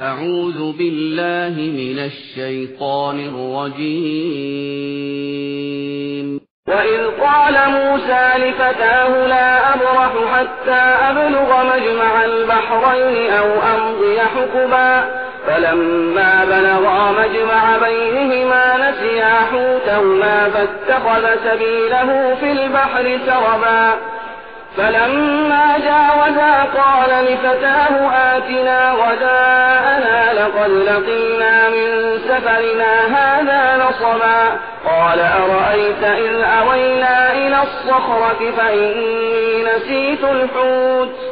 أعوذ بالله من الشيطان الرجيم. وإذ قال موسى لفتاه لا أبرح حتى أبلغ مجمع البحرين أو أمضي حكبا فلما بلغا مجمع بينهما نسيا حوتهما فاتخذ سبيله في البحر سربا فلما جاوزا قال لفتاه آتنا غداءنا لقد لقينا من سفرنا هذا نصبا. قال أرأيت إذ أوينا إلى الصخرة فإني نسيت الحوت.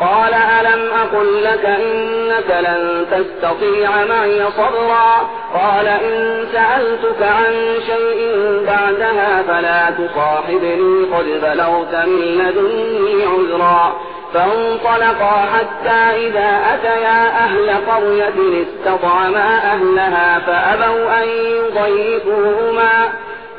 قال ألم أقل لك إنك لن تستطيع معي صبرا قال إن سألتك عن شيء بعدها فلا تصاحبني قد بلغت من لدني عذرا فانطلقا حتى إذا أتيا أهل قرية استطعما أهلها فأبوا أن يضيفوهما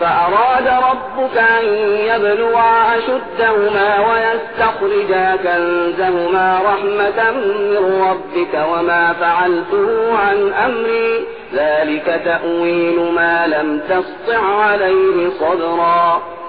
فأراد ربك أن يبلغا أشدهما ويستخرجا كنزهما رحمة من ربك وما فعلته عن أمري. ذلك تأويل ما لم تسطع عليه صدرا.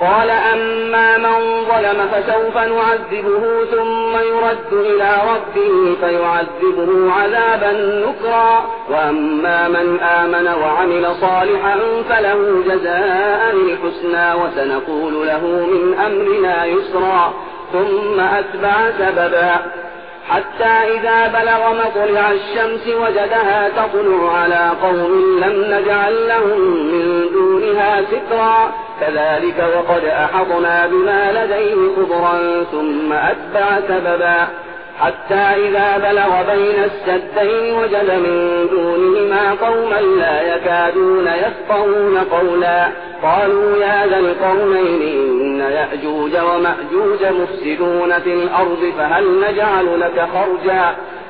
قال أما من ظلم فسوف نعذبه ثم يرد إلى ربه فيعذبه عذابا نكرا. وأما من آمن وعمل صالحا فله جزاء الحسنى وسنقول له من أمرنا يسرا. ثم أتبع سببا. حتى إذا بلغ مطلع الشمس وجدها تطلع على قوم لم نجعل لهم من دونها سترا. كذلك وقد أحطنا بما لديه خبرا ثم أتبع سببا. حتى إذا بلغ بين السدين وجد من دونهما قوما لا يكادون يفقهون قولا. قالوا يا ذا القرنين إن يأجوج ومأجوج مفسدون في الأرض فهل نجعل لك خرجا؟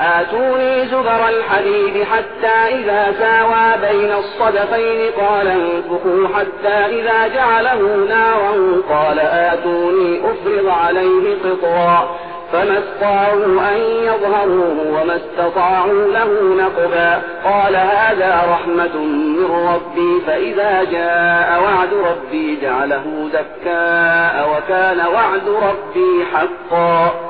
آتوني زبر الحديد حتى إذا ساوى بين الصدفين قال انفخوا حتى إذا جعله نارا قال آتوني أفرض عليه قطرا فما استطاعوا أن يظهروه وما استطاعوا له نقبا قال هذا رحمة من ربي فإذا جاء وعد ربي جعله دكاء وكان وعد ربي حقا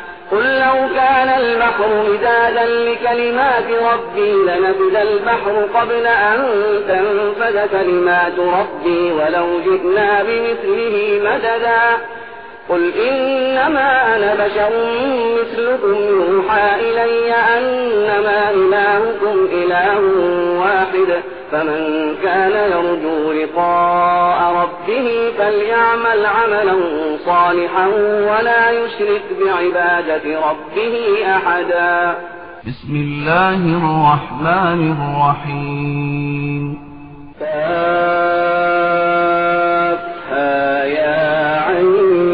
قل لو كان البحر مدادا لكلمات ربي لنفد البحر قبل أن تنفذ كلمات ربي ولو جئنا بمثله مددا. قل إنما أنا بشر مثلكم يوحى إلي أنما إلهكم إله واحد. فمن كان يرجو لقاء ربه فليعمل عملا صالحا ولا يشرك بعبادة ربه أحدا. بسم الله الرحمن الرحيم. فاتها يا عين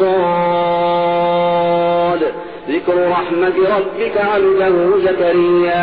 صاد. ذكر رحمة ربك عبده زكريا.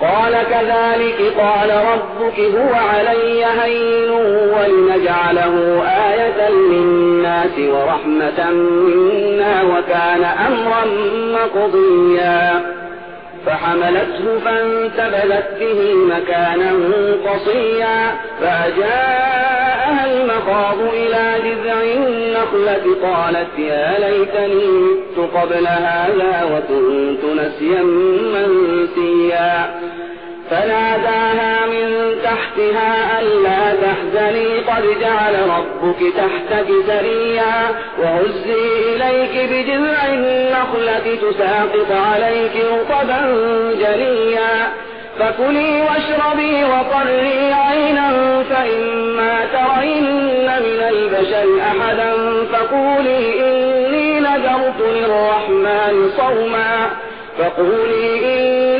قال كذلك قال ربك هو علي هين ولنجعله آية للناس ورحمة منا وكان أمرا مقضيا. فحملته فانتبذت به مكانا قصيا. فأجاءها المخاض إلى جذع النخلة قالت يا ليتني مت قبل هذا وكنت نسيا منسيا. فناداها من تحتها ألا تحزني قد جعل ربك تحتك سريا وهزي إليك بجذع النخلة تساقط عليك رطبا جليا فكلي واشربي وقري عينا فإما ترين من البشر أحدا فقولي إني نذرت للرحمن صوما فقولي إني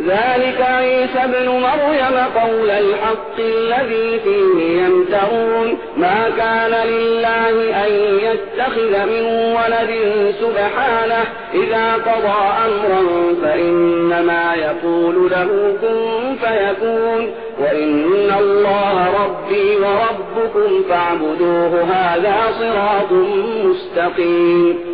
ذلك عيسى ابن مريم قول الحق الذي فيه يمترون. ما كان لله أن يتخذ من ولد سبحانه. إذا قضى أمرا فإنما يقول له كن فيكون. وإن الله ربي وربكم فاعبدوه هذا صراط مستقيم.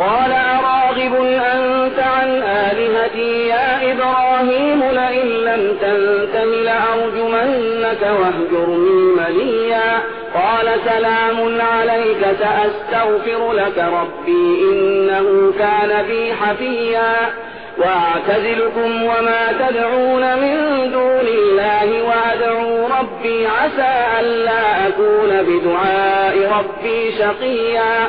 قال أراغب أنت عن آلهتي يا إبراهيم لئن لم تنته لأرجمنك واهجرني مليا. قال سلام عليك سأستغفر لك ربي إنه كان بي حفيا. وأعتزلكم وما تدعون من دون الله وأدعو ربي عسى ألا أكون بدعاء ربي شقيا.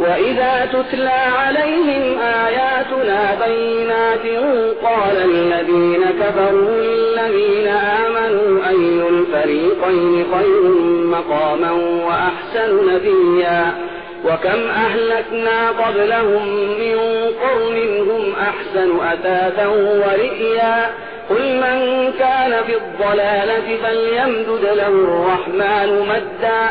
وإذا تتلى عليهم آياتنا بينات قال الذين كفروا للذين آمنوا أي الفريقين خير مقاما وأحسن نبيا وكم أهلكنا قبلهم من قرن هم أحسن أثاثا ورئيا قل من كان في الضلالة فليمدد له الرحمن مدا